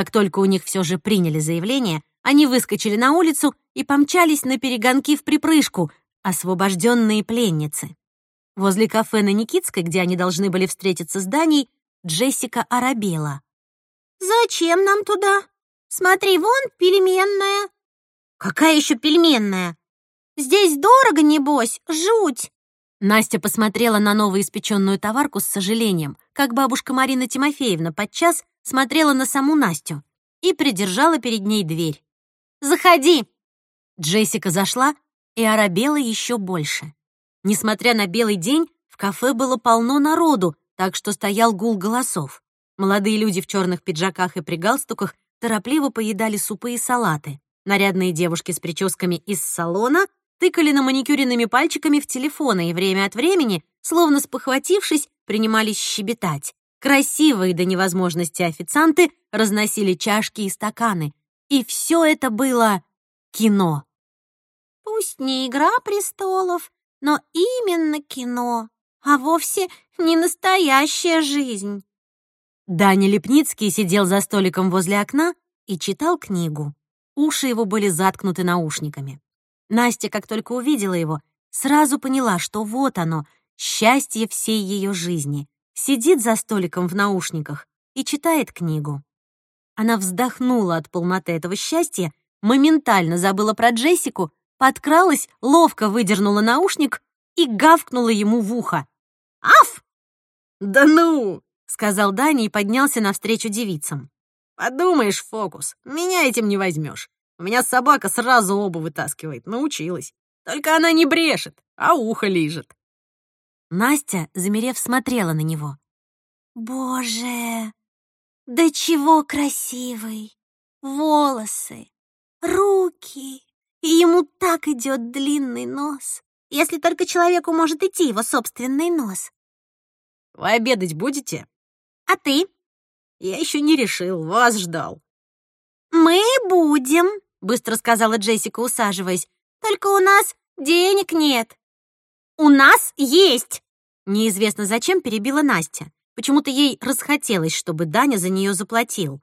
Как только у них все же приняли заявление, они выскочили на улицу и помчались на перегонки в припрыжку, освобожденные пленницы. Возле кафе на Никитской, где они должны были встретиться с Даней, Джессика оробела. «Зачем нам туда? Смотри, вон пельменная». «Какая еще пельменная?» «Здесь дорого, небось, жуть!» Настя посмотрела на новоиспеченную товарку с сожалением, как бабушка Марина Тимофеевна подчас смотрела на саму Настю и придержала перед ней дверь. «Заходи!» Джессика зашла и оробела еще больше. Несмотря на белый день, в кафе было полно народу, так что стоял гул голосов. Молодые люди в черных пиджаках и при галстуках торопливо поедали супы и салаты. Нарядные девушки с прическами из салона тыкали на маникюренными пальчиками в телефоны и время от времени, словно спохватившись, принимались щебетать. Красивые до невозможности официанты разносили чашки и стаканы. И все это было кино. Пусть не «Игра престолов», но именно кино, а вовсе не настоящая жизнь. Даня Лепницкий сидел за столиком возле окна и читал книгу. Уши его были заткнуты наушниками. Настя, как только увидела его, сразу поняла, что вот оно, счастье всей ее жизни. Сидит за столиком в наушниках и читает книгу. Она вздохнула от полноты этого счастья, моментально забыла про Джессику, подкралась, ловко выдернула наушник и гавкнула ему в ухо. «Аф!» «Да ну!» — сказал Даня и поднялся навстречу девицам. «Подумаешь, фокус, меня этим не возьмешь. У меня собака сразу оба вытаскивает, научилась. Только она не брешет, а ухо лижет». Настя, замерев, смотрела на него. «Боже, да чего красивый! Волосы, руки, и ему так идет длинный нос, если только человеку может идти его собственный нос. «Вы обедать будете?» «А ты?» «Я еще не решил, вас ждал». «Мы будем», — быстро сказала Джессика, усаживаясь. «Только у нас денег нет». «У нас есть!» Неизвестно зачем перебила Настя. Почему-то ей расхотелось, чтобы Даня за нее заплатил.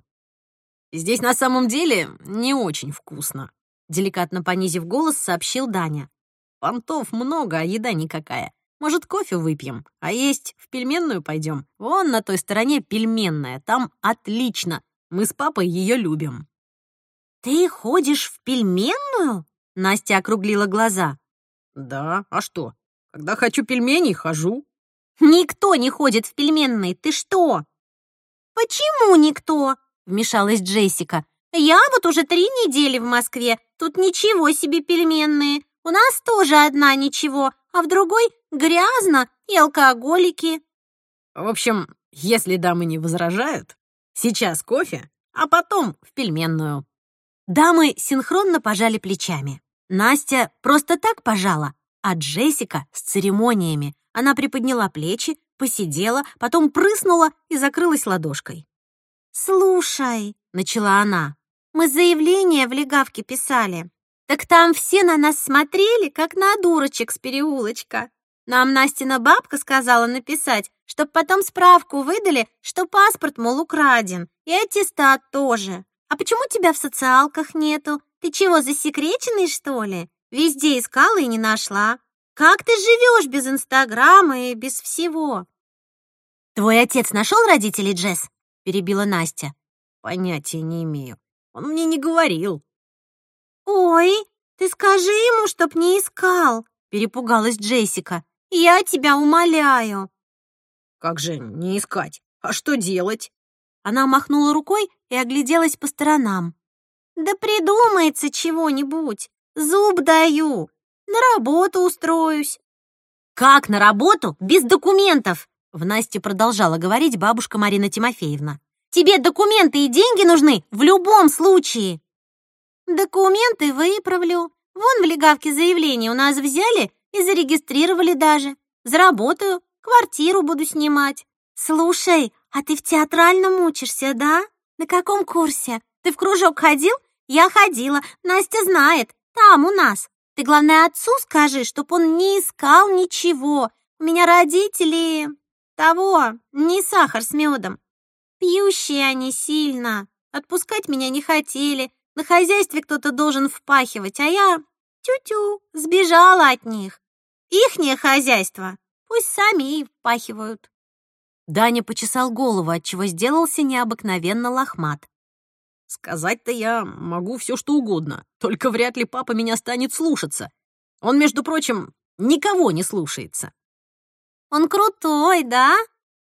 «Здесь на самом деле не очень вкусно», — деликатно понизив голос, сообщил Даня. «Понтов много, а еда никакая. Может, кофе выпьем, а есть в пельменную пойдем? Вон на той стороне пельменная, там отлично. Мы с папой ее любим». «Ты ходишь в пельменную?» Настя округлила глаза. «Да, а что? Когда хочу пельменей, хожу». «Никто не ходит в пельменные, ты что?» «Почему никто?» — вмешалась Джессика. «Я вот уже три недели в Москве, тут ничего себе пельменные. У нас тоже одна ничего, а в другой грязно и алкоголики». «В общем, если дамы не возражают, сейчас кофе, а потом в пельменную». Дамы синхронно пожали плечами. Настя просто так пожала, а Джессика с церемониями. Она приподняла плечи, посидела, потом прыснула и закрылась ладошкой. «Слушай», — начала она, — «мы заявление в легавке писали. Так там все на нас смотрели, как на дурочек с переулочка. Нам Настина бабка сказала написать, чтоб потом справку выдали, что паспорт, мол, украден, и аттестат тоже. А почему тебя в социалках нету? Ты чего, засекреченный, что ли? Везде искала и не нашла. Как ты живешь без Инстаграма и без всего?» «Твой отец нашел родителей Джесс?» — перебила Настя. «Понятия не имею. Он мне не говорил». «Ой, ты скажи ему, чтоб не искал», — перепугалась Джессика. «Я тебя умоляю». «Как же не искать? А что делать?» Она махнула рукой и огляделась по сторонам. «Да придумается чего-нибудь. Зуб даю. На работу устроюсь». «Как на работу? Без документов?» В Насте продолжала говорить бабушка Марина Тимофеевна. «Тебе документы и деньги нужны в любом случае». «Документы выправлю. Вон в легавке заявление у нас взяли и зарегистрировали даже. Заработаю, квартиру буду снимать. Слушай, а ты в театральном учишься, да? На каком курсе? Ты в кружок ходил? Я ходила. Настя знает. Там у нас. Ты, главное, отцу скажи, чтоб он не искал ничего. У меня родители... того, не сахар с медом. Пьющие они сильно. Отпускать меня не хотели. На хозяйстве кто-то должен впахивать, а я тю-тю, сбежала от них. Ихнее хозяйство. Пусть сами и впахивают. Даня почесал голову, отчего сделался необыкновенно лохмат. Сказать-то я могу все что угодно, только вряд ли папа меня станет слушаться. Он, между прочим, никого не слушается. Он крутой, да?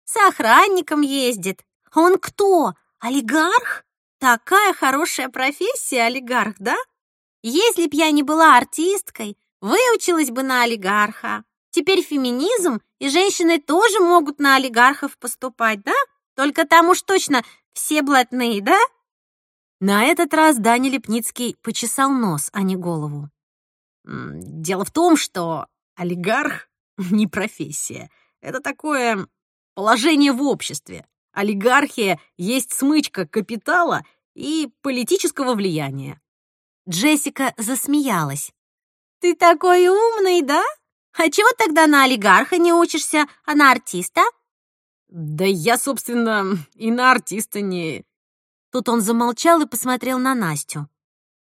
С охранником ездит. Он кто? Олигарх? Такая хорошая профессия, олигарх, да? Если б я не была артисткой, выучилась бы на олигарха. Теперь феминизм, и женщины тоже могут на олигархов поступать, да? Только там уж точно все блатные, да? На этот раз Даня Лепницкий почесал нос, а не голову. Дело в том, что олигарх — не профессия. Это такое положение в обществе. Олигархия есть смычка капитала и политического влияния. Джессика засмеялась. «Ты такой умный, да? А чего тогда на олигарха не учишься, а на артиста?» «Да я, собственно, и на артиста не...» Тут он замолчал и посмотрел на Настю.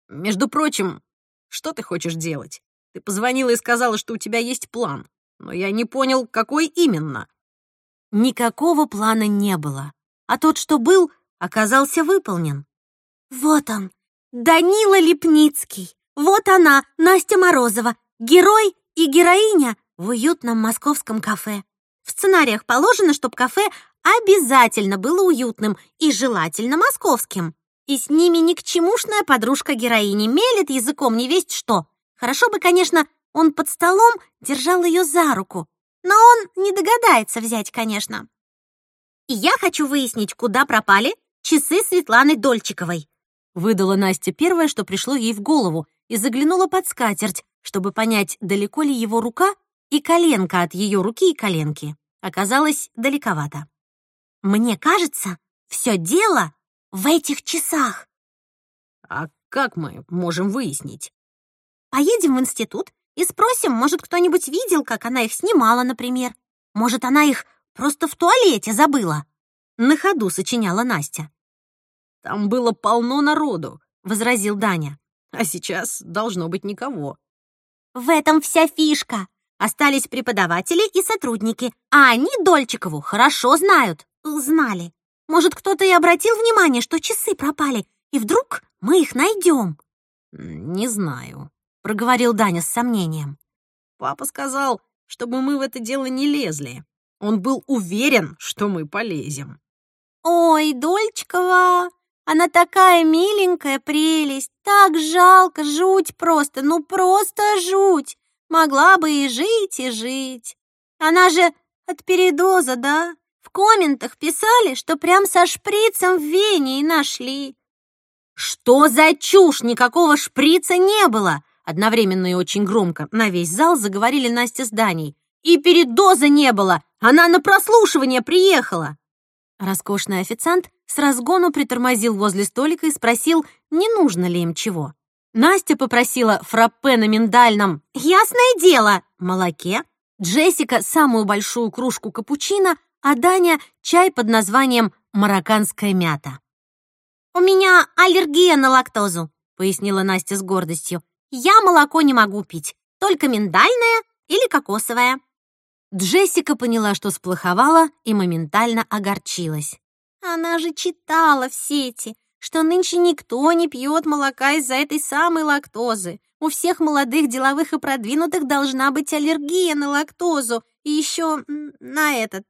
«Между прочим, что ты хочешь делать? Ты позвонила и сказала, что у тебя есть план, но я не понял, какой именно». Никакого плана не было, а тот, что был, оказался выполнен. «Вот он, Данила Лепницкий. Вот она, Настя Морозова, герой и героиня в уютном московском кафе. В сценариях положено, чтобы кафе обязательно было уютным и желательно московским. И с ними ни к чемушная подружка героини мелет языком не весть что. Хорошо бы, конечно, он под столом держал ее за руку, но он не догадается взять, конечно. И я хочу выяснить, куда пропали часы Светланы Дольчиковой. Выдала Настя первое, что пришло ей в голову, и заглянула под скатерть, чтобы понять, далеко ли его рука и коленка от ее руки и коленки. Оказалось, далековато. Мне кажется, все дело в этих часах. А как мы можем выяснить? Поедем в институт и спросим, может, кто-нибудь видел, как она их снимала, например. Может, она их просто в туалете забыла. На ходу сочиняла Настя. Там было полно народу, возразил Даня. А сейчас должно быть никого. В этом вся фишка. Остались преподаватели и сотрудники, а они Дольчикову хорошо знают. Знали. Может, кто-то и обратил внимание, что часы пропали, и вдруг мы их найдем. Не знаю, проговорил Даня с сомнением. Папа сказал, чтобы мы в это дело не лезли. Он был уверен, что мы полезем. Ой, Дольчикова, она такая миленькая прелесть, так жалко, жуть просто, ну просто жуть. Могла бы и жить, и жить. Она же от передоза, да? Комментах писали, что прям со шприцем в вене и нашли. Что за чушь? Никакого шприца не было! Одновременно и очень громко на весь зал заговорили Настя с Даней. И передоза не было! Она на прослушивание приехала! Роскошный официант с разгону притормозил возле столика и спросил, не нужно ли им чего. Настя попросила фраппе на миндальном «Ясное дело!» молоке, Джессика самую большую кружку капучино, а Даня чай под названием «Марокканская мята». «У меня аллергия на лактозу», — пояснила Настя с гордостью. Я молоко не могу пить, только миндальное или кокосовое». Джессика поняла, что сплоховала, и моментально огорчилась. «Она же читала в сети, что нынче никто не пьет молока из-за этой самой лактозы. У всех молодых, деловых и продвинутых должна быть аллергия на лактозу. И еще на этот,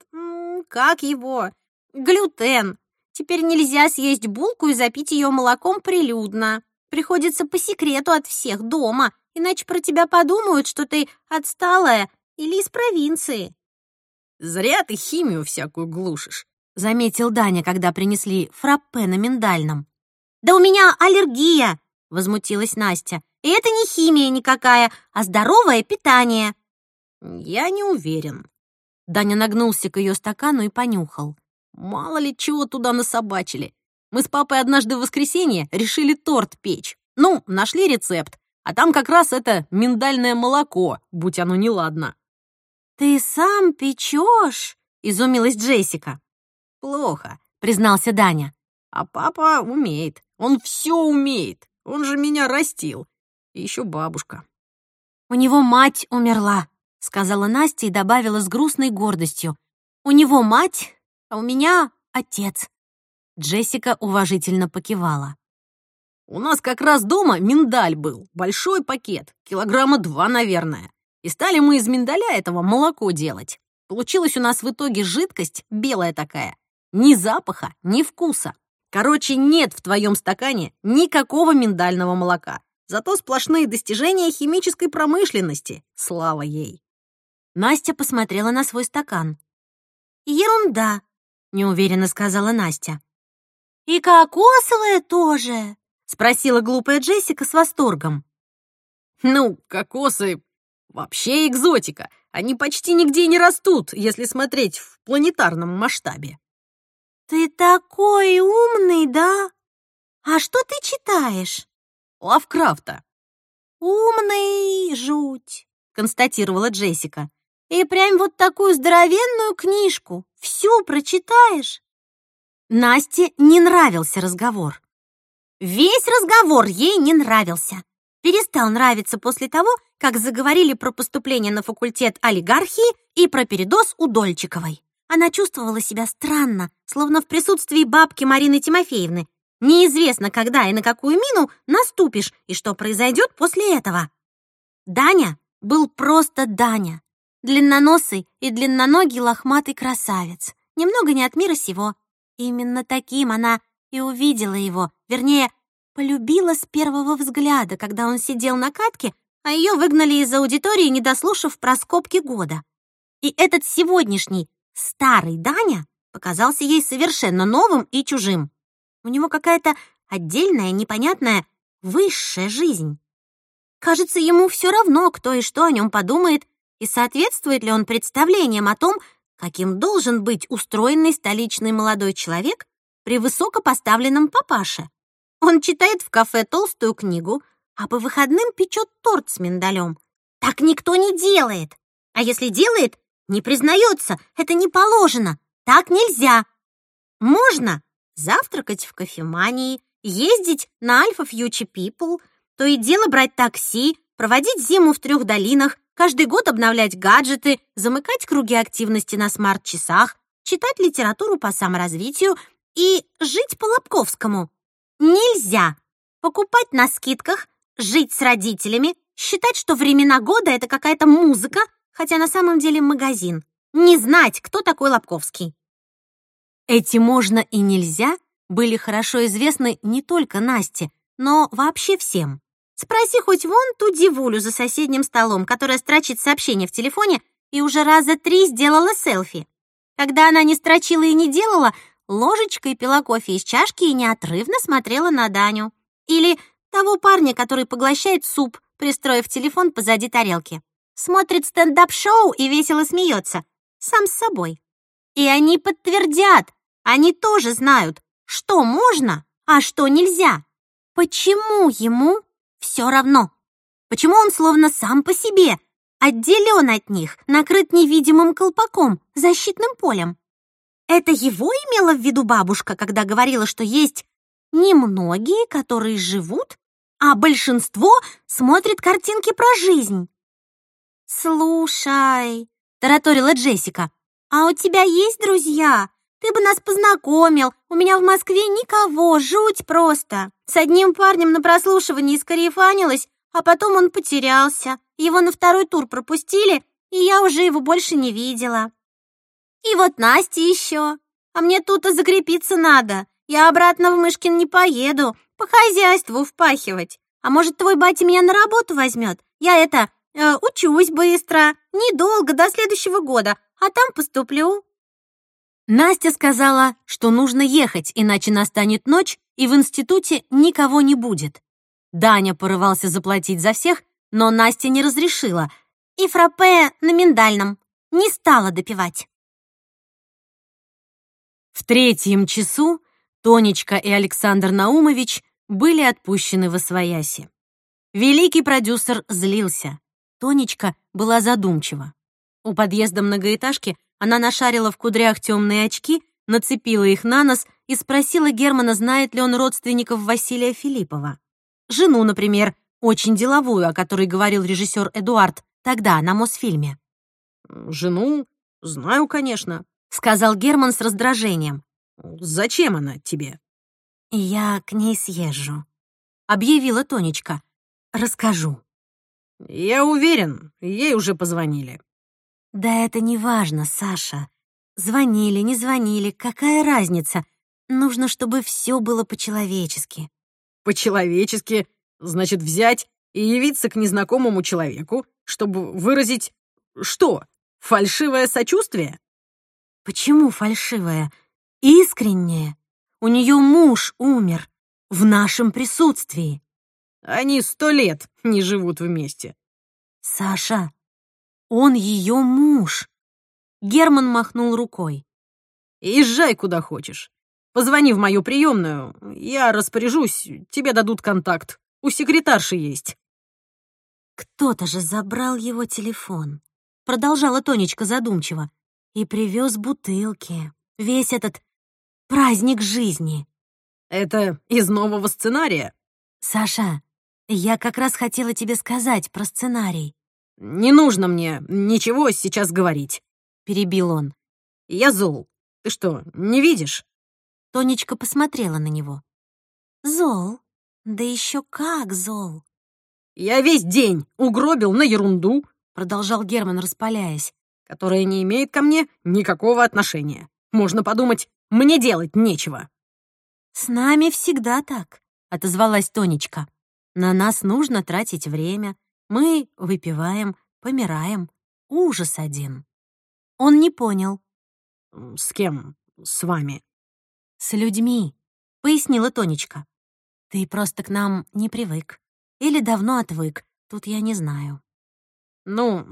как его, глютен. Теперь нельзя съесть булку и запить ее молоком прилюдно. Приходится по секрету от всех дома, иначе про тебя подумают, что ты отсталая или из провинции». «Зря ты химию всякую глушишь», — заметил Даня, когда принесли фраппе на миндальном. «Да у меня аллергия!» — возмутилась Настя. «И это не химия никакая, а здоровое питание». «Я не уверен». Даня нагнулся к ее стакану и понюхал. «Мало ли чего туда насобачили. Мы с папой однажды в воскресенье решили торт печь. Ну, нашли рецепт, а там как раз это миндальное молоко, будь оно неладно. «Ты сам печешь?» — изумилась Джессика. «Плохо», — признался Даня. А папа умеет. Он все умеет. Он же меня растил. И еще бабушка. «У него мать умерла», — сказала Настя и добавила с грустной гордостью. «У него мать, а у меня отец». Джессика уважительно покивала. «У нас как раз дома миндаль был, большой пакет, килограмма два, наверное. И стали мы из миндаля этого молоко делать. Получилась у нас в итоге жидкость белая такая. Ни запаха, ни вкуса. Короче, нет в твоем стакане никакого миндального молока. Зато сплошные достижения химической промышленности. Слава ей. Настя посмотрела на свой стакан. «Ерунда», — неуверенно сказала Настя. «И кокосовое тоже», — спросила глупая Джессика с восторгом. «Ну, кокосы вообще экзотика. Они почти нигде не растут, если смотреть в планетарном масштабе». «Ты такой умный, да? А что ты читаешь?» «Лавкрафта». «Умный жуть», — констатировала Джессика. «И прям вот такую здоровенную книжку. Всю прочитаешь?» Насте не нравился разговор. Весь разговор ей не нравился. Перестал нравиться после того, как заговорили про поступление на факультет олигархии и про передоз у Дольчиковой. Она чувствовала себя странно, словно в присутствии бабки Марины Тимофеевны. Неизвестно, когда и на какую мину наступишь, и что произойдет после этого. Даня был просто Даня. Длинноносый и длинноногий лохматый красавец. Немного не от мира сего. Именно таким она и увидела его, вернее, полюбила с первого взгляда, когда он сидел на катке, а ее выгнали из аудитории, не дослушав про скобки года. И этот сегодняшний старый Даня показался ей совершенно новым и чужим. У него какая-то отдельная, непонятная, высшая жизнь. Кажется, ему все равно, кто и что о нем подумает, и соответствует ли он представлениям о том, каким должен быть устроенный столичный молодой человек при высокопоставленном папаше. Он читает в кафе толстую книгу, а по выходным печет торт с миндалем. Так никто не делает. А если делает, не признается, это не положено. Так нельзя. Можно завтракать в кофемании, ездить на Альфа Фьючи People, то и дело брать такси, проводить зиму в трех долинах, каждый год обновлять гаджеты, замыкать круги активности на смарт-часах, читать литературу по саморазвитию и жить по-лобковскому. Нельзя покупать на скидках, жить с родителями, считать, что времена года — это какая-то музыка, хотя на самом деле магазин. Не знать, кто такой Лобковский. Эти «можно» и «нельзя» были хорошо известны не только Насте, но вообще всем. Спроси хоть вон ту девулю за соседним столом, которая строчит сообщение в телефоне и уже раза три сделала селфи. Когда она не строчила и не делала, ложечкой пила кофе из чашки и неотрывно смотрела на Даню. Или того парня, который поглощает суп, пристроив телефон позади тарелки. Смотрит стендап-шоу и весело смеется. Сам с собой. И они подтвердят, они тоже знают, что можно, а что нельзя. Почему ему все равно? Почему он словно сам по себе, отделен от них, накрыт невидимым колпаком, защитным полем? Это его имела в виду бабушка, когда говорила, что есть немногие, которые живут, а большинство смотрит картинки про жизнь. «Слушай», — тараторила Джессика, «а у тебя есть друзья? Ты бы нас познакомил. У меня в Москве никого, жуть просто. С одним парнем на прослушивании скарифанилась, а потом он потерялся. Его на второй тур пропустили, и я уже его больше не видела. И вот Настя еще. А мне тут и закрепиться надо. Я обратно в Мышкин не поеду, по хозяйству впахивать. А может, твой батя меня на работу возьмет? Я это, э, учусь быстро, недолго, до следующего года, а там поступлю». Настя сказала, что нужно ехать, иначе настанет ночь, и в институте никого не будет. Даня порывался заплатить за всех, но Настя не разрешила, и фраппе на миндальном не стала допивать. В третьем часу Тонечка и Александр Наумович были отпущены в Освояси. Великий продюсер злился. Тонечка была задумчива. У подъезда многоэтажки она нашарила в кудрях темные очки нацепила их на нос и спросила Германа, знает ли он родственников Василия Филиппова. Жену, например, очень деловую, о которой говорил режиссер Эдуард тогда на Мосфильме. «Жену? Знаю, конечно», — сказал Герман с раздражением. «Зачем она тебе?» «Я к ней съезжу», — объявила Тонечка. «Расскажу». «Я уверен, ей уже позвонили». «Да это не важно, Саша. Звонили, не звонили, какая разница? Нужно, чтобы все было по-человечески». «По-человечески? Значит, взять и явиться к незнакомому человеку, чтобы выразить... что? Фальшивое сочувствие?» «Почему фальшивое? Искреннее. У нее муж умер. В нашем присутствии». «Они сто лет не живут вместе». «Саша, он ее муж». Герман махнул рукой. «Езжай куда хочешь. Позвони в мою приемную. Я распоряжусь, тебе дадут контакт. У секретарши есть». «Кто-то же забрал его телефон», — продолжала Тонечка задумчиво, «и привез бутылки. Весь этот праздник жизни». «Это из нового сценария?» «Саша, я как раз хотела тебе сказать про сценарий». «Не нужно мне ничего сейчас говорить», — перебил он. «Я зол. Ты что, не видишь?» Тонечка посмотрела на него. «Зол? Да еще как зол!» «Я весь день угробил на ерунду», — продолжал Герман, распаляясь, «которая не имеет ко мне никакого отношения. Можно подумать, мне делать нечего». «С нами всегда так», — отозвалась Тонечка. «На нас нужно тратить время. Мы выпиваем, помираем. Ужас один». Он не понял. «С кем? С вами?» «С людьми», — пояснила Тонечка. «Ты просто к нам не привык. Или давно отвык, тут я не знаю». «Ну,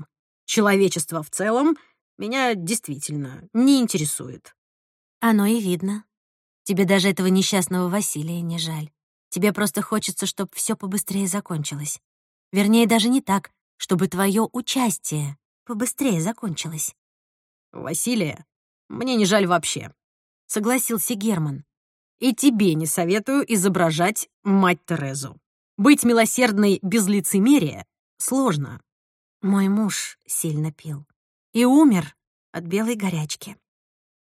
человечество в целом меня действительно не интересует». «Оно и видно. Тебе даже этого несчастного Василия не жаль. Тебе просто хочется, чтобы все побыстрее закончилось. Вернее, даже не так, чтобы твое участие побыстрее закончилось». «Василия мне не жаль вообще», — согласился Герман. «И тебе не советую изображать мать Терезу. Быть милосердной без лицемерия сложно». Мой муж сильно пил и умер от белой горячки.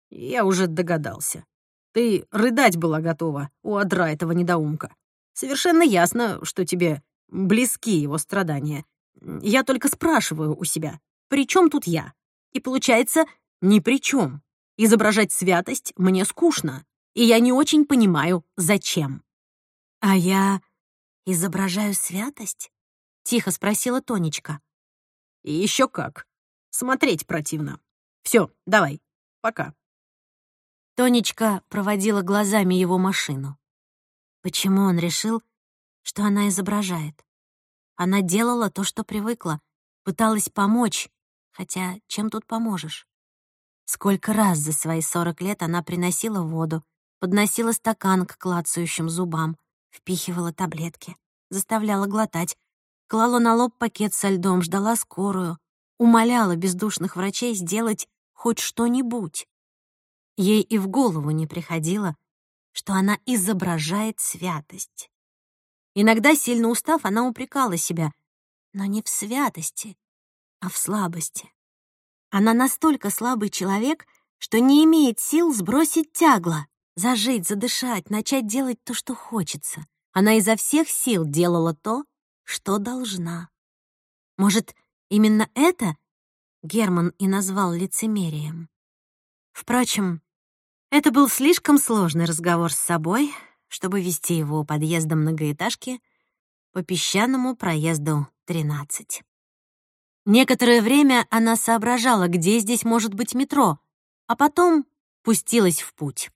Я уже догадался. Ты рыдать была готова у одра этого недоумка. Совершенно ясно, что тебе близки его страдания. Я только спрашиваю у себя, при чем тут я? И получается, ни при чем. Изображать святость мне скучно, и я не очень понимаю, зачем. А я изображаю святость? Тихо спросила Тонечка. И еще как. Смотреть противно. Все, давай, пока. Тонечка проводила глазами его машину. Почему он решил, что она изображает? Она делала то, что привыкла, пыталась помочь, хотя чем тут поможешь? Сколько раз за свои сорок лет она приносила воду, подносила стакан к клацающим зубам, впихивала таблетки, заставляла глотать, клала на лоб пакет со льдом, ждала скорую, умоляла бездушных врачей сделать хоть что-нибудь. Ей и в голову не приходило, что она изображает святость. Иногда, сильно устав, она упрекала себя, но не в святости, а в слабости. Она настолько слабый человек, что не имеет сил сбросить тягло, зажить, задышать, начать делать то, что хочется. Она изо всех сил делала то, что должна. Может, именно это Герман и назвал лицемерием? Впрочем, это был слишком сложный разговор с собой, чтобы вести его у подъезда многоэтажки по песчаному проезду 13. Некоторое время она соображала, где здесь может быть метро, а потом пустилась в путь.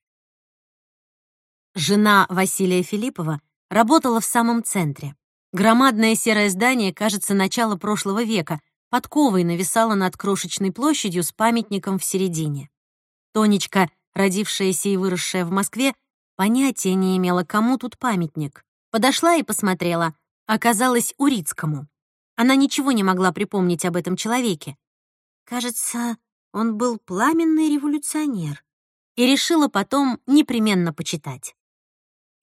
Жена Василия Филиппова работала в самом центре. Громадное серое здание, кажется, начала прошлого века, подковой нависало над крошечной площадью с памятником в середине. Тонечка, родившаяся и выросшая в Москве, понятия не имела, кому тут памятник. Подошла и посмотрела. Оказалось, Урицкому. Она ничего не могла припомнить об этом человеке. Кажется, он был пламенный революционер. и решила потом непременно почитать.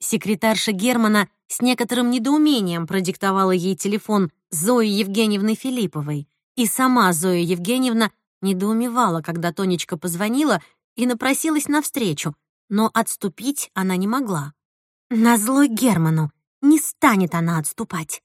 Секретарша Германа с некоторым недоумением продиктовала ей телефон Зои Евгеньевны Филипповой, и сама Зоя Евгеньевна недоумевала, когда Тонечка позвонила и напросилась навстречу, но отступить она не могла. Назло Герману не станет она отступать.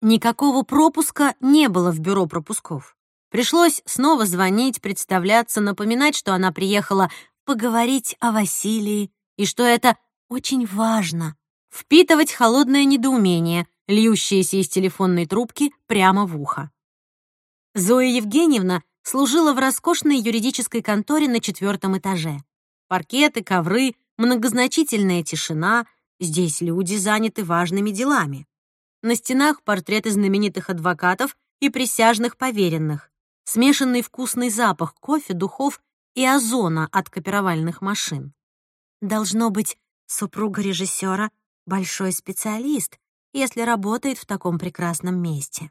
Никакого пропуска не было в бюро пропусков. Пришлось снова звонить, представляться, напоминать, что она приехала поговорить о Василии и что это очень важно — впитывать холодное недоумение, льющееся из телефонной трубки прямо в ухо. Зоя Евгеньевна служила в роскошной юридической конторе на четвертом этаже. Паркеты, ковры, многозначительная тишина. Здесь люди заняты важными делами. На стенах портреты знаменитых адвокатов и присяжных поверенных. Смешанный вкусный запах кофе, духов и озона от копировальных машин. Должно быть, супруга режиссера — большой специалист, если работает в таком прекрасном месте.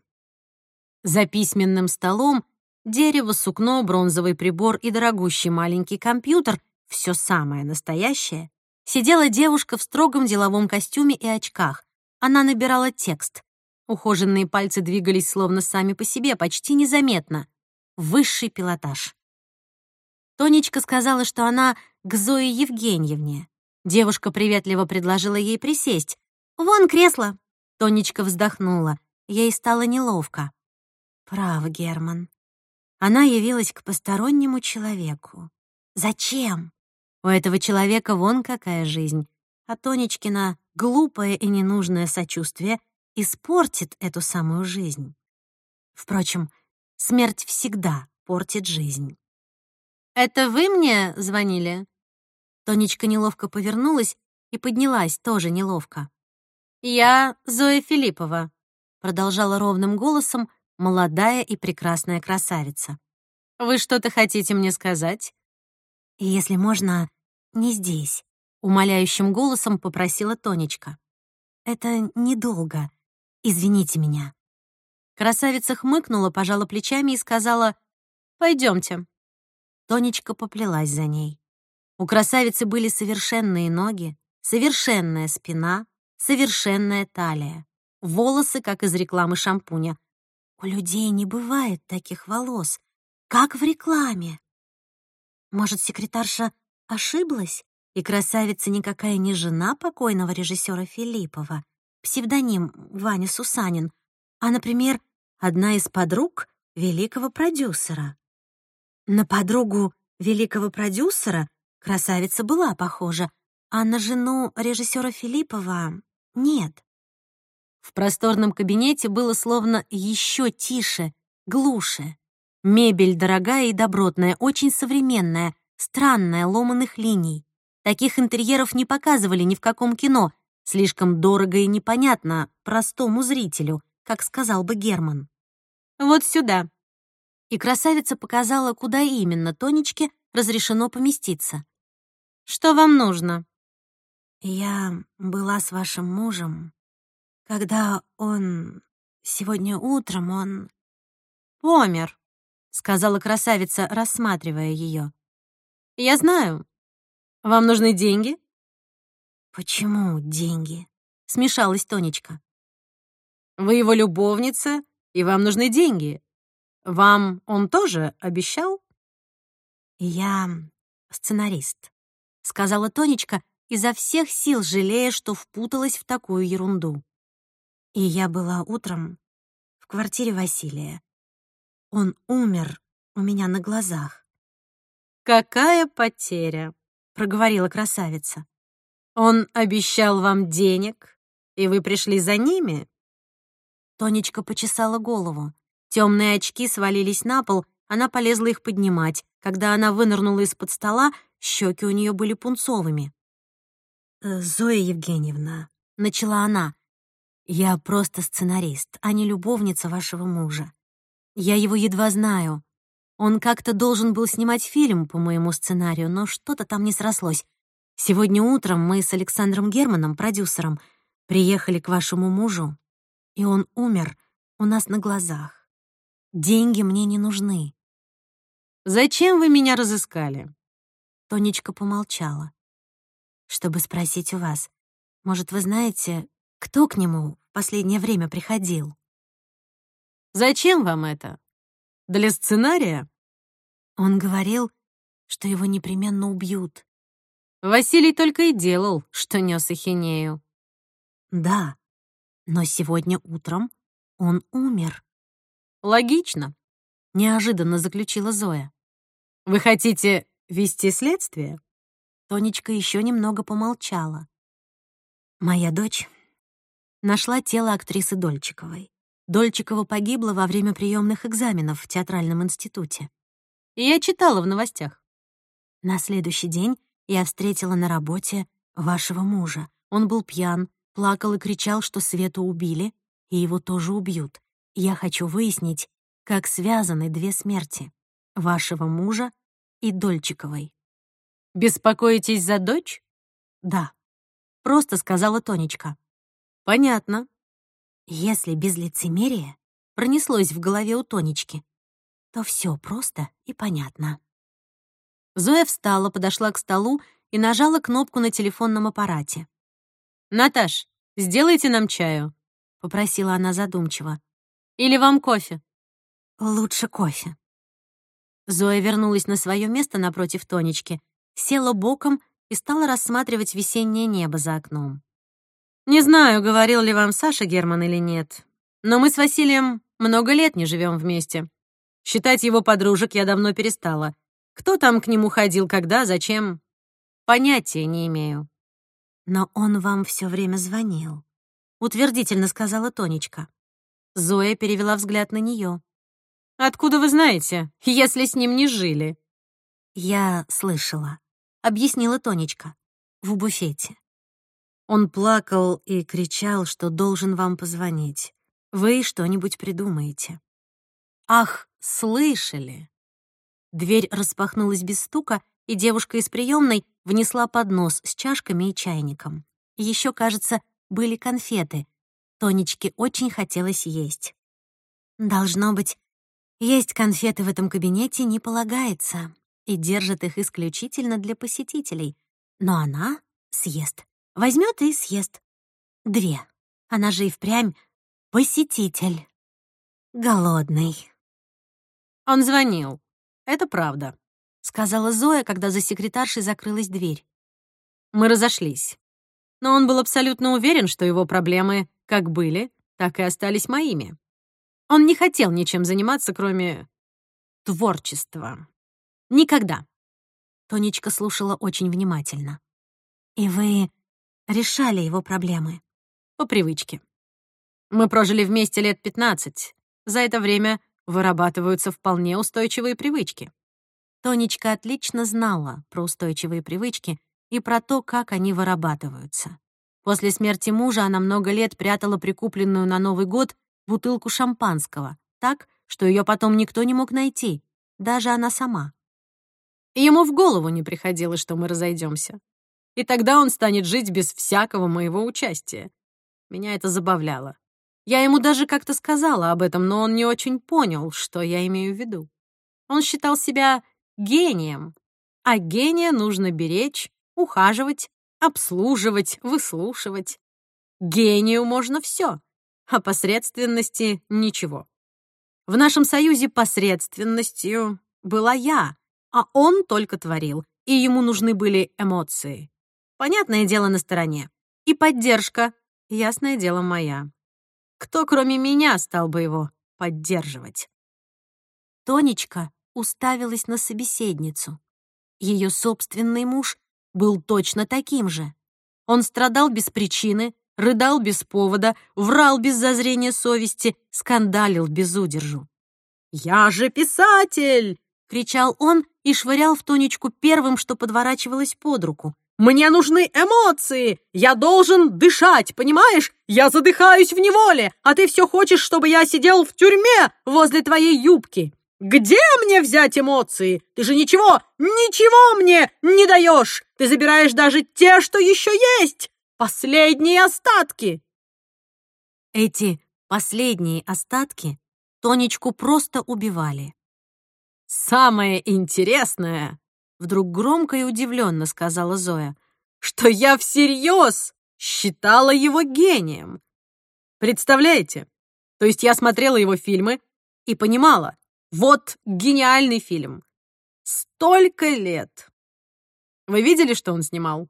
За письменным столом дерево, сукно, бронзовый прибор и дорогущий маленький компьютер — все самое настоящее — сидела девушка в строгом деловом костюме и очках. Она набирала текст. Ухоженные пальцы двигались словно сами по себе, почти незаметно. Высший пилотаж. Тонечка сказала, что она к Зое Евгеньевне. Девушка приветливо предложила ей присесть. «Вон кресло!» Тонечка вздохнула. Ей стало неловко. Прав, Герман. Она явилась к постороннему человеку. Зачем? У этого человека вон какая жизнь. А Тонечкина глупое и ненужное сочувствие испортит эту самую жизнь. Впрочем, смерть всегда портит жизнь. «Это вы мне звонили?» Тонечка неловко повернулась и поднялась тоже неловко. «Я Зоя Филиппова», — продолжала ровным голосом, молодая и прекрасная красавица. «Вы что-то хотите мне сказать?» «Если можно, не здесь», — умоляющим голосом попросила Тонечка. «Это недолго. Извините меня». Красавица хмыкнула, пожала плечами и сказала «Пойдемте». Тонечка поплелась за ней. У красавицы были совершенные ноги, совершенная спина, совершенная талия, волосы, как из рекламы шампуня, у людей не бывает таких волос, как в рекламе. Может, секретарша ошиблась, и красавица никакая не жена покойного режиссера Филиппова, псевдоним Ваня Сусанин, а, например, одна из подруг великого продюсера. На подругу великого продюсера красавица была похожа, а на жену режиссера Филиппова — нет. В просторном кабинете было словно еще тише, глуше. Мебель дорогая и добротная, очень современная, странная, ломаных линий. Таких интерьеров не показывали ни в каком кино, слишком дорого и непонятно простому зрителю, как сказал бы Герман. «Вот сюда». И красавица показала, куда именно Тонечке разрешено поместиться. «Что вам нужно?» «Я была с вашим мужем когда он... Сегодня утром он... «Помер», — сказала красавица, рассматривая ее. «Я знаю. Вам нужны деньги?» «Почему деньги?» — смешалась Тонечка. «Вы его любовница, и вам нужны деньги. Вам он тоже обещал?» «Я сценарист», — сказала Тонечка, изо всех сил жалея, что впуталась в такую ерунду. И я была утром в квартире Василия. Он умер у меня на глазах. «Какая потеря!» — проговорила красавица. «Он обещал вам денег, и вы пришли за ними?» Тонечка почесала голову. Темные очки свалились на пол, она полезла их поднимать. Когда она вынырнула из-под стола, щеки у нее были пунцовыми. «Э, «Зоя Евгеньевна», — начала она, я просто сценарист, а не любовница вашего мужа. Я его едва знаю. Он как-то должен был снимать фильм по моему сценарию, но что-то там не срослось. Сегодня утром мы с Александром Германом, продюсером, приехали к вашему мужу, и он умер у нас на глазах. Деньги мне не нужны. Зачем вы меня разыскали? Тонечка помолчала. «Чтобы спросить у вас, может, вы знаете, кто к нему в последнее время приходил?» «Зачем вам это? Для сценария?» Он говорил, что его непременно убьют. Василий только и делал, что нес ахинею. Да, но сегодня утром он умер. Логично, неожиданно заключила Зоя. Вы хотите вести следствие? Тонечка еще немного помолчала. Моя дочь нашла тело актрисы Дольчиковой. Дольчикова погибла во время приемных экзаменов в театральном институте. И я читала в новостях. На следующий день я встретила на работе вашего мужа. Он был пьян, плакал и кричал, что Свету убили, и его тоже убьют. Я хочу выяснить, как связаны две смерти — вашего мужа и Дольчиковой. «Беспокоитесь за дочь?» «Да», — просто сказала Тонечка. «Понятно». Если без лицемерия пронеслось в голове у Тонечки, то все просто и понятно. Зоя встала, подошла к столу и нажала кнопку на телефонном аппарате. «Наташ, сделайте нам чаю», — попросила она задумчиво. «Или вам кофе?» «Лучше кофе». Зоя вернулась на свое место напротив Тонечки, села боком и стала рассматривать весеннее небо за окном. «Не знаю, говорил ли вам Саша Герман или нет, но мы с Василием много лет не живем вместе. Считать его подружек я давно перестала. Кто там к нему ходил, когда, зачем? Понятия не имею. «Но он вам все время звонил», — утвердительно сказала Тонечка. Зоя перевела взгляд на нее. «Откуда вы знаете, если с ним не жили?» «Я слышала», — объяснила Тонечка. «В буфете. Он плакал и кричал, что должен вам позвонить. Вы что-нибудь придумаете». «Ах, слышали!» Дверь распахнулась без стука, и девушка из приемной внесла поднос с чашками и чайником. Еще, кажется, были конфеты. Тонечке очень хотелось есть. Должно быть, есть конфеты в этом кабинете не полагается, и держит их исключительно для посетителей. Но она съест. Возьмет и съест. Две. Она же и впрямь посетитель. Голодный. Он звонил. Это правда. — сказала Зоя, когда за секретаршей закрылась дверь. Мы разошлись. Но он был абсолютно уверен, что его проблемы как были, так и остались моими. Он не хотел ничем заниматься, кроме творчества. Никогда. Тонечка слушала очень внимательно. «И вы решали его проблемы?» По привычке. Мы прожили вместе лет 15. За это время вырабатываются вполне устойчивые привычки. Тонечка отлично знала про устойчивые привычки и про то, как они вырабатываются. После смерти мужа она много лет прятала прикупленную на Новый год бутылку шампанского, так, что ее потом никто не мог найти, даже она сама. ему в голову не приходило, что мы разойдемся. И тогда он станет жить без всякого моего участия. Меня это забавляло. Я ему даже как-то сказала об этом, но он не очень понял, что я имею в виду. Он считал себя гением. А гения нужно беречь, ухаживать, обслуживать, выслушивать. Гению можно все, а посредственности — ничего. В нашем союзе посредственностью была я, а он только творил, и ему нужны были эмоции. Понятное дело на стороне. И поддержка, ясное дело, моя. Кто, кроме меня, стал бы его поддерживать? Тонечка уставилась на собеседницу. Ее собственный муж был точно таким же. Он страдал без причины, рыдал без повода, врал без зазрения совести, скандалил без удержу. «Я же писатель!» — кричал он и швырял в Тонечку первым, что подворачивалось под руку. «Мне нужны эмоции! Я должен дышать, понимаешь? Я задыхаюсь в неволе, а ты все хочешь, чтобы я сидел в тюрьме возле твоей юбки!» Где мне взять эмоции? Ты же ничего, ничего мне не даешь! Ты забираешь даже те, что еще есть! Последние остатки!» Эти последние остатки Тонечку просто убивали. «Самое интересное», Вдруг громко и удивленно сказала Зоя, что я всерьез считала его гением. Представляете? То есть я смотрела его фильмы и понимала, вот гениальный фильм. Столько лет. Вы видели, что он снимал?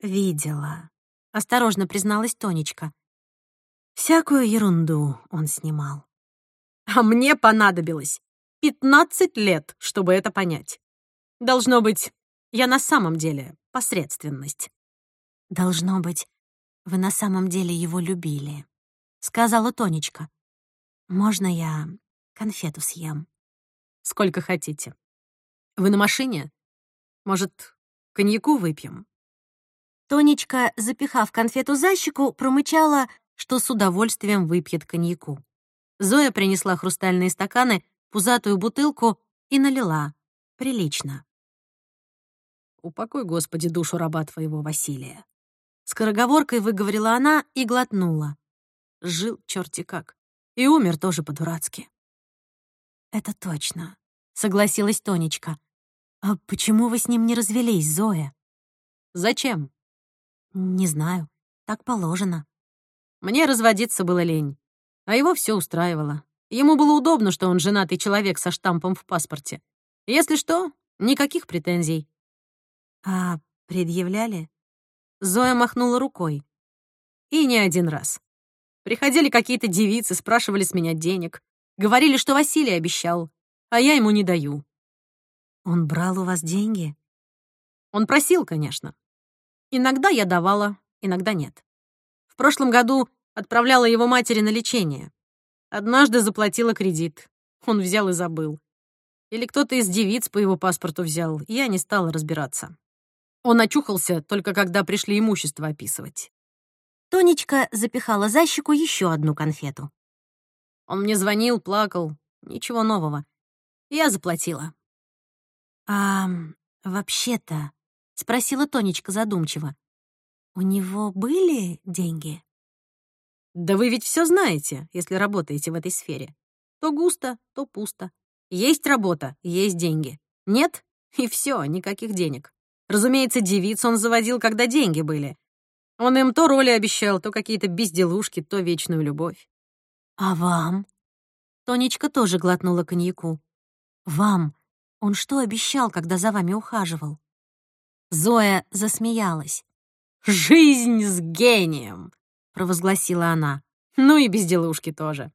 Видела. Осторожно призналась Тонечка. Всякую ерунду он снимал. А мне понадобилось 15 лет, чтобы это понять. Должно быть, я на самом деле посредственность. Должно быть, вы на самом деле его любили, сказала Тонечка. Можно я конфету съем? Сколько хотите. Вы на машине? Может, коньяку выпьем? Тонечка, запихав конфету за щеку, промычала, что с удовольствием выпьет коньяку. Зоя принесла хрустальные стаканы, пузатую бутылку и налила. Прилично. «Упокой, Господи, душу раба твоего Василия». Скороговоркой выговорила она и глотнула. Жил черти как. И умер тоже по-дурацки. «Это точно», — согласилась Тонечка. «А почему вы с ним не развелись, Зоя?» «Зачем?» «Не знаю. Так положено». Мне разводиться было лень, а его все устраивало. Ему было удобно, что он женатый человек со штампом в паспорте. Если что, никаких претензий. «А предъявляли?» Зоя махнула рукой. И не один раз. Приходили какие-то девицы, спрашивали с меня денег. Говорили, что Василий обещал, а я ему не даю. Он брал у вас деньги? Он просил, конечно. Иногда я давала, иногда нет. В прошлом году отправляла его матери на лечение. Однажды заплатила кредит. Он взял и забыл. Или кто-то из девиц по его паспорту взял, и я не стала разбираться. Он очухался только когда пришли имущество описывать. Тонечка запихала за щеку еще одну конфету. Он мне звонил, плакал. Ничего нового. Я заплатила. «А вообще-то», — спросила Тонечка задумчиво, «у него были деньги?» «Да вы ведь все знаете, если работаете в этой сфере. То густо, то пусто. Есть работа, есть деньги. Нет — и все, никаких денег. Разумеется, девиц он заводил, когда деньги были. Он им то роли обещал, то какие-то безделушки, то вечную любовь. «А вам?» Тонечка тоже глотнула коньяку. «Вам? Он что обещал, когда за вами ухаживал?» Зоя засмеялась. «Жизнь с гением!» — провозгласила она. «Ну и безделушки тоже.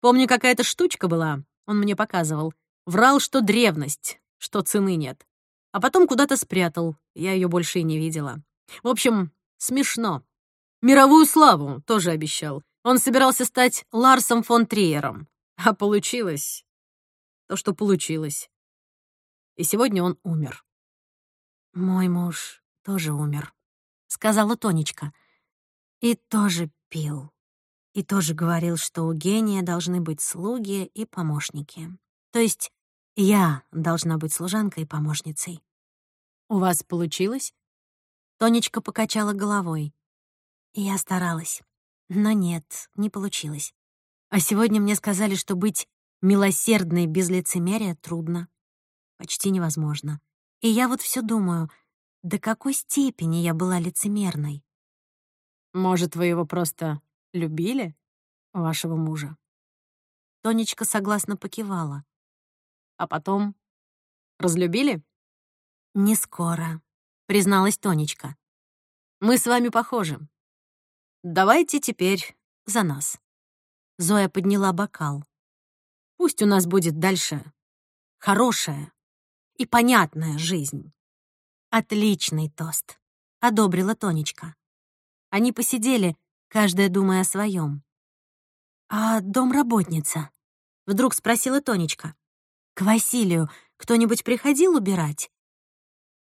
Помню, какая-то штучка была, он мне показывал. Врал, что древность, что цены нет а потом куда-то спрятал. Я ее больше и не видела. В общем, смешно. Мировую славу тоже обещал. Он собирался стать Ларсом фон Триером. А получилось то, что получилось. И сегодня он умер. «Мой муж тоже умер», — сказала Тонечка. «И тоже пил. И тоже говорил, что у гения должны быть слуги и помощники. То есть я должна быть служанкой и помощницей. «У вас получилось?» Тонечка покачала головой. Я старалась. Но нет, не получилось. А сегодня мне сказали, что быть милосердной без лицемерия трудно. Почти невозможно. И я вот все думаю, до какой степени я была лицемерной. Может, вы его просто любили, вашего мужа? Тонечка согласно покивала. А потом разлюбили? «Не скоро», — призналась Тонечка. «Мы с вами похожи. Давайте теперь за нас». Зоя подняла бокал. «Пусть у нас будет дальше хорошая и понятная жизнь». «Отличный тост», — одобрила Тонечка. Они посидели, каждая думая о своем. «А домработница?» — вдруг спросила Тонечка. «К Василию кто-нибудь приходил убирать?»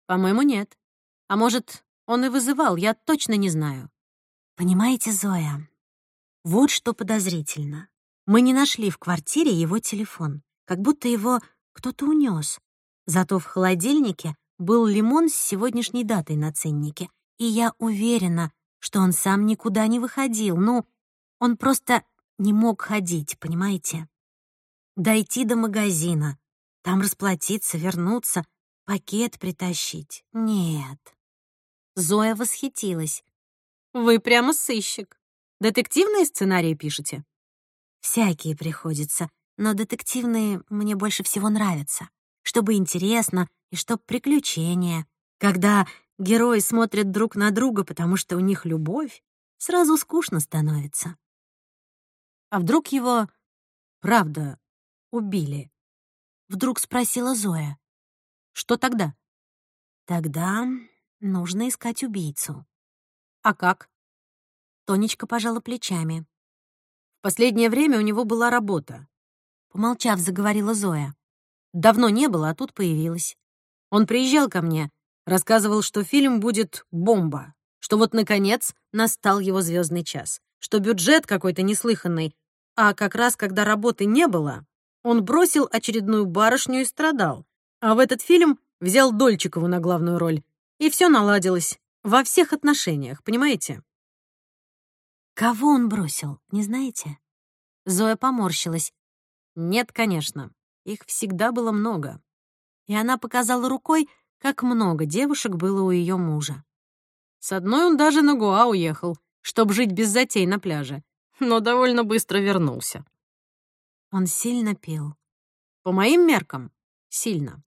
По-моему, нет. А может, он и вызывал, я точно не знаю. Понимаете, Зоя, вот что подозрительно. Мы не нашли в квартире его телефон, как будто его кто-то унес. Зато в холодильнике был лимон с сегодняшней датой на ценнике, и я уверена, что он сам никуда не выходил. Ну, он просто не мог ходить, понимаете? Дойти до магазина, там расплатиться, вернуться, пакет притащить? Нет. Зоя восхитилась. Вы прямо сыщик. Детективные сценарии пишете? Всякие приходится, но детективные мне больше всего нравятся. Чтобы интересно и чтоб приключения. Когда герои смотрят друг на друга, потому что у них любовь, сразу скучно становится. А вдруг его, правда, убили? Вдруг спросила Зоя. Что тогда? Тогда нужно искать убийцу. А как? Тонечка пожала плечами. В последнее время у него была работа. Помолчав, заговорила Зоя. Давно не было, а тут появилась. Он приезжал ко мне, рассказывал, что фильм будет бомба, что вот, наконец, настал его звездный час, что бюджет какой-то неслыханный, а как раз когда работы не было, он бросил очередную барышню и страдал. А в этот фильм взял Дольчикову на главную роль. И все наладилось. Во всех отношениях, понимаете? Кого он бросил, не знаете? Зоя поморщилась. Нет, конечно. Их всегда было много. И она показала рукой, как много девушек было у ее мужа. С одной он даже на Гуа уехал, чтобы жить без затей на пляже, но довольно быстро вернулся. Он сильно пил. По моим меркам, сильно.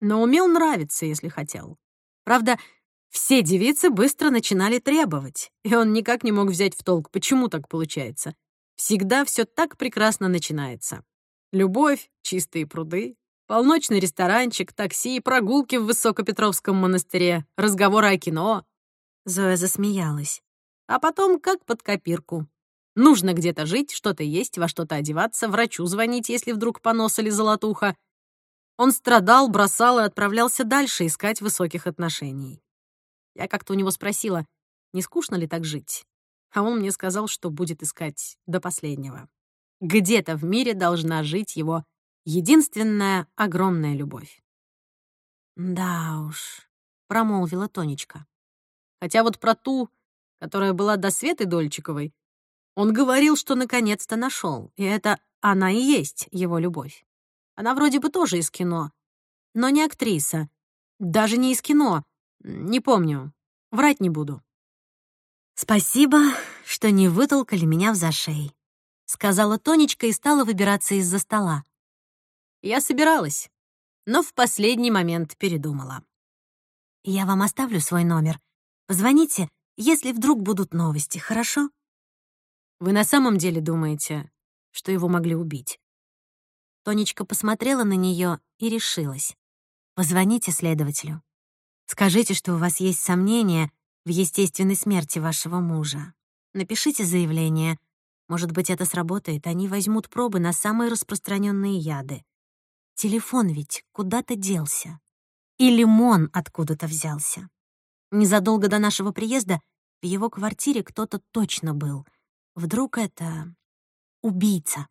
Но умел нравиться, если хотел. Правда, все девицы быстро начинали требовать, и он никак не мог взять в толк, почему так получается. Всегда все так прекрасно начинается. Любовь, чистые пруды, полночный ресторанчик, такси, прогулки в Высокопетровском монастыре, разговоры о кино. Зоя засмеялась. А потом как под копирку. Нужно где-то жить, что-то есть, во что-то одеваться, врачу звонить, если вдруг понос или золотуха. Он страдал, бросал и отправлялся дальше искать высоких отношений. Я как-то у него спросила, не скучно ли так жить? А он мне сказал, что будет искать до последнего. Где-то в мире должна жить его единственная огромная любовь. «Да уж», — промолвила Тонечка. Хотя вот про ту, которая была до Светы Дольчиковой, он говорил, что наконец-то нашел, и это она и есть его любовь. Она вроде бы тоже из кино, но не актриса. Даже не из кино. Не помню. Врать не буду. «Спасибо, что не вытолкали меня в зашей», — сказала Тонечка и стала выбираться из-за стола. Я собиралась, но в последний момент передумала. «Я вам оставлю свой номер. Позвоните, если вдруг будут новости, хорошо?» Вы на самом деле думаете, что его могли убить?» Тонечка посмотрела на нее и решилась. «Позвоните следователю. Скажите, что у вас есть сомнения в естественной смерти вашего мужа. Напишите заявление. Может быть, это сработает, они возьмут пробы на самые распространенные яды. Телефон ведь куда-то делся. И лимон откуда-то взялся. Незадолго до нашего приезда в его квартире кто-то точно был — Вдруг это убийца?